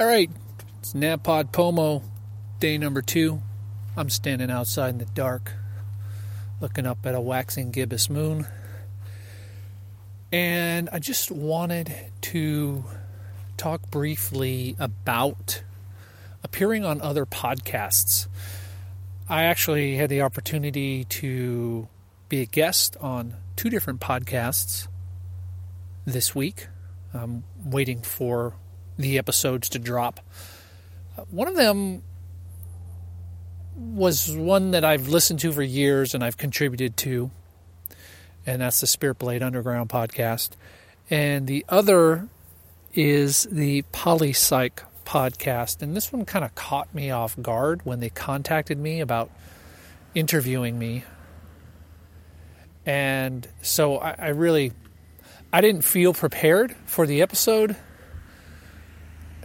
All right, it's NaPodPoMo, day number two. I'm standing outside in the dark, looking up at a waxing gibbous moon. And I just wanted to talk briefly about appearing on other podcasts. I actually had the opportunity to be a guest on two different podcasts this week. I'm waiting for the episodes to drop. One of them was one that I've listened to for years and I've contributed to, and that's the Spirit Blade Underground podcast. And the other is the Polypsych podcast. And this one kind of caught me off guard when they contacted me about interviewing me. And so I, I really I didn't feel prepared for the episode.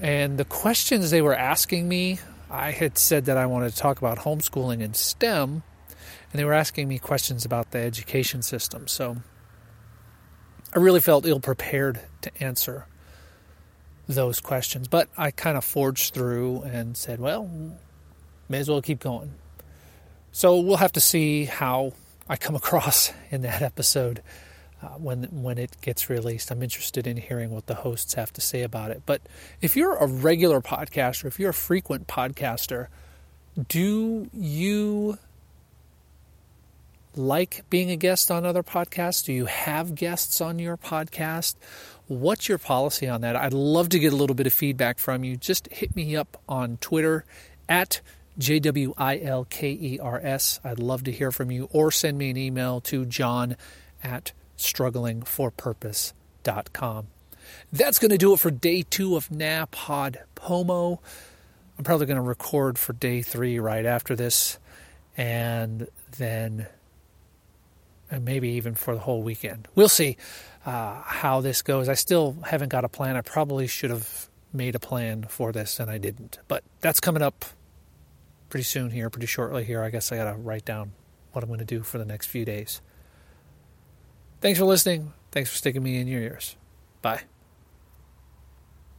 And the questions they were asking me, I had said that I wanted to talk about homeschooling and STEM, and they were asking me questions about the education system. So I really felt ill prepared to answer those questions. But I kind of forged through and said, well, may as well keep going. So we'll have to see how I come across in that episode uh, when when it gets released. I'm interested in hearing what the hosts have to say about it. But if you're a regular podcaster, if you're a frequent podcaster, do you like being a guest on other podcasts? Do you have guests on your podcast? What's your policy on that? I'd love to get a little bit of feedback from you. Just hit me up on Twitter at JWILKERS. I'd love to hear from you or send me an email to john at strugglingforpurpose.com. That's going to do it for day two of NAPOD Pomo. I'm probably going to record for day three right after this, and then and maybe even for the whole weekend. We'll see uh, how this goes. I still haven't got a plan. I probably should have made a plan for this, and I didn't. But that's coming up pretty soon here, pretty shortly here. I guess I got to write down what I'm going to do for the next few days. Thanks for listening. Thanks for sticking me in your ears. Bye.